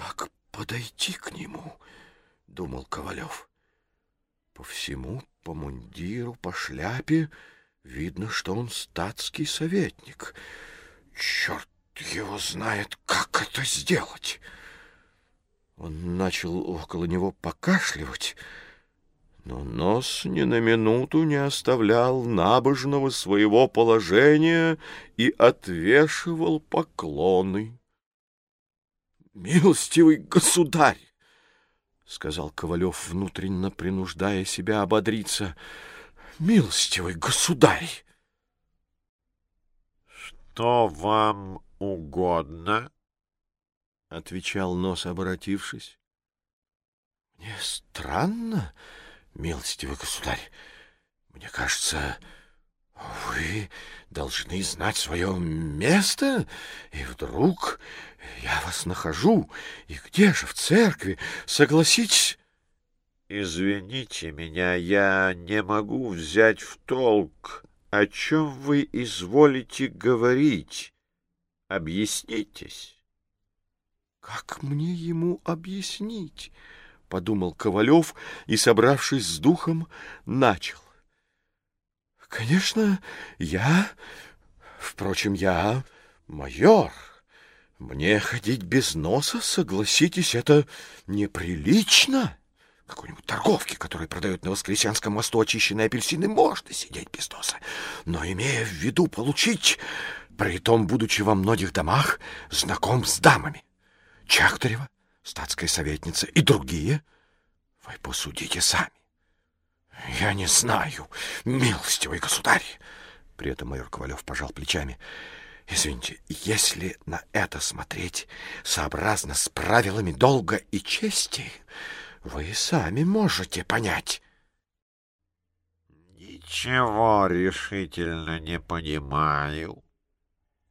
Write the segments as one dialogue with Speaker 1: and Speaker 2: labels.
Speaker 1: Как подойти к нему? — думал Ковалев. По всему, по мундиру, по шляпе видно, что он статский советник. Черт его знает, как это сделать. Он начал около него покашливать, но нос ни на минуту не оставлял набожного своего положения и отвешивал поклоны. «Милостивый государь!» — сказал Ковалев, внутренно принуждая себя ободриться. «Милостивый государь!»
Speaker 2: «Что вам угодно?»
Speaker 1: — отвечал нос, обратившись. «Мне странно, милостивый государь. Мне кажется, вы должны знать свое место, и вдруг я вас нахожу. И где же в церкви? Согласитесь?»
Speaker 2: «Извините меня, я не могу взять в толк, о чем вы изволите говорить. Объяснитесь».
Speaker 1: «Как мне ему объяснить?» — подумал Ковалев и, собравшись с духом, начал. «Конечно, я... Впрочем, я майор. Мне ходить без носа, согласитесь, это неприлично. Какой-нибудь торговке, который продает на Воскресенском мосту очищенные апельсины, можно сидеть без носа. Но имея в виду получить, при том, будучи во многих домах, знаком с дамами, Чахтарева, статская советница и другие, вы посудите сами. Я не знаю, милостивый государь. При этом майор Ковалев пожал плечами. Извините, если на это смотреть сообразно с правилами долга и чести, вы сами можете понять.
Speaker 2: Ничего решительно не понимаю,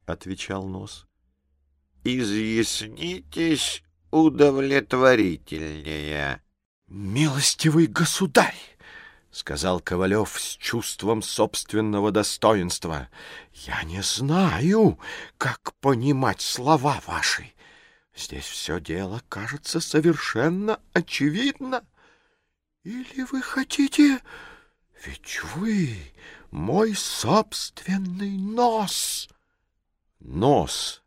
Speaker 2: отвечал Нос. Изъяснитесь удовлетворительнее.
Speaker 1: Милостивый государь, — сказал Ковалев с чувством собственного достоинства. — Я не знаю, как понимать слова ваши. Здесь все дело кажется совершенно очевидно. Или вы хотите... Ведь вы мой собственный нос. Нос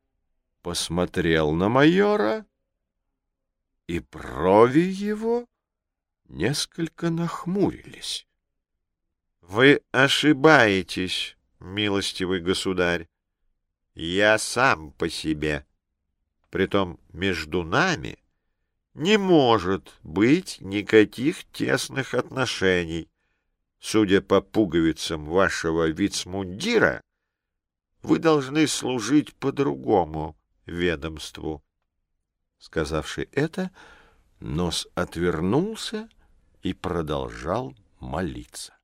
Speaker 1: посмотрел на майора, и брови его несколько нахмурились.
Speaker 2: — Вы ошибаетесь, милостивый государь. Я сам по себе. Притом между нами не может быть никаких тесных отношений. Судя по пуговицам вашего вицмундира, вы должны служить по другому ведомству.
Speaker 1: Сказавши это, Нос отвернулся и продолжал молиться.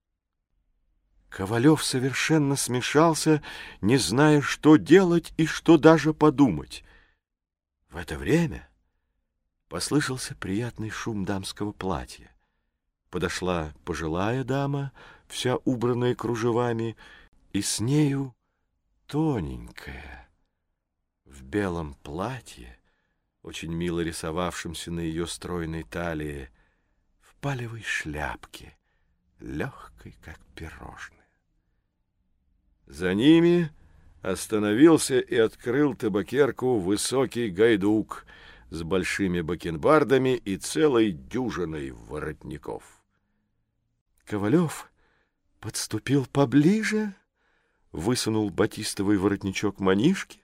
Speaker 1: Ковалев совершенно смешался, не зная, что делать и что даже подумать. В это время послышался приятный шум дамского платья. Подошла пожилая дама, вся убранная кружевами, и с нею тоненькая, в белом платье, очень мило рисовавшимся на ее стройной талии, в палевой шляпке, легкой, как пирожное. За ними остановился и открыл табакерку высокий гайдук с большими бакенбардами и целой дюжиной воротников. Ковалев подступил поближе, высунул батистовый воротничок манишки,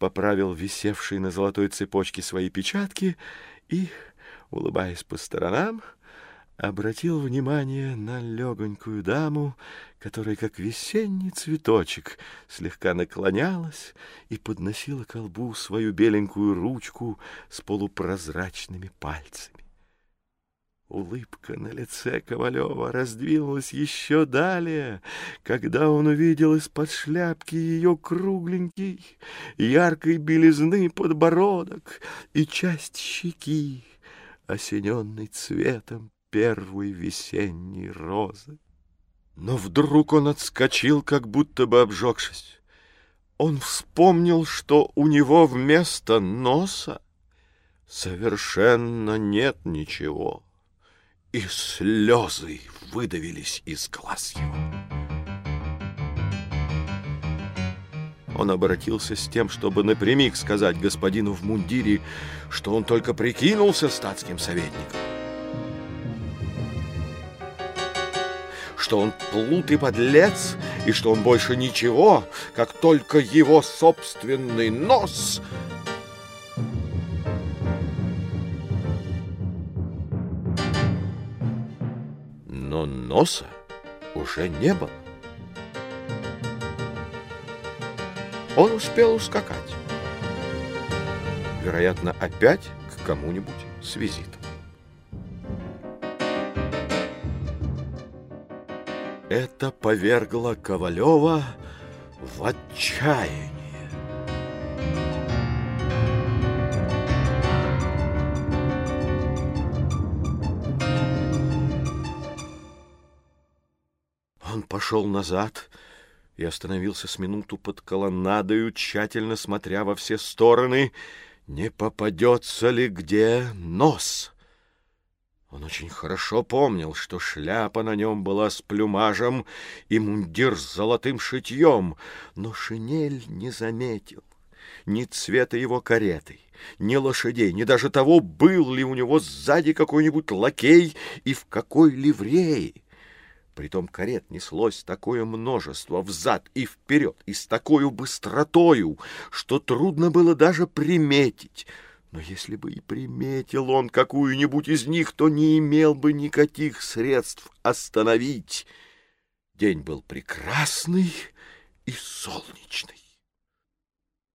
Speaker 1: поправил висевшие на золотой цепочке свои печатки и, улыбаясь по сторонам, обратил внимание на легонькую даму, которая, как весенний цветочек, слегка наклонялась и подносила к колбу свою беленькую ручку с полупрозрачными пальцами. Улыбка на лице Ковалева раздвинулась еще далее, когда он увидел из-под шляпки ее кругленький, яркой белизны подбородок и часть щеки, осененной цветом первой весенней розы. Но вдруг он отскочил, как будто бы обжегшись. Он вспомнил, что у него вместо носа Совершенно нет ничего. И слезы выдавились из глаз его. Он обратился с тем, чтобы напрямик сказать господину в мундире, что он только прикинулся статским советником. Что он плут и подлец, и что он больше ничего, как только его собственный нос — но носа уже не было. Он успел ускакать. Вероятно, опять к кому-нибудь с визитом. Это повергло Ковалева в отчаяние. Он пошел назад и остановился с минуту под колоннадою, тщательно смотря во все стороны, не попадется ли где нос. Он очень хорошо помнил, что шляпа на нем была с плюмажем и мундир с золотым шитьем, но шинель не заметил ни цвета его кареты, ни лошадей, ни даже того, был ли у него сзади какой-нибудь лакей и в какой ливреи. Притом карет неслось такое множество взад и вперед и с такой быстротою, что трудно было даже приметить. Но если бы и приметил он какую-нибудь из них, то не имел бы никаких средств остановить. День был прекрасный и солнечный.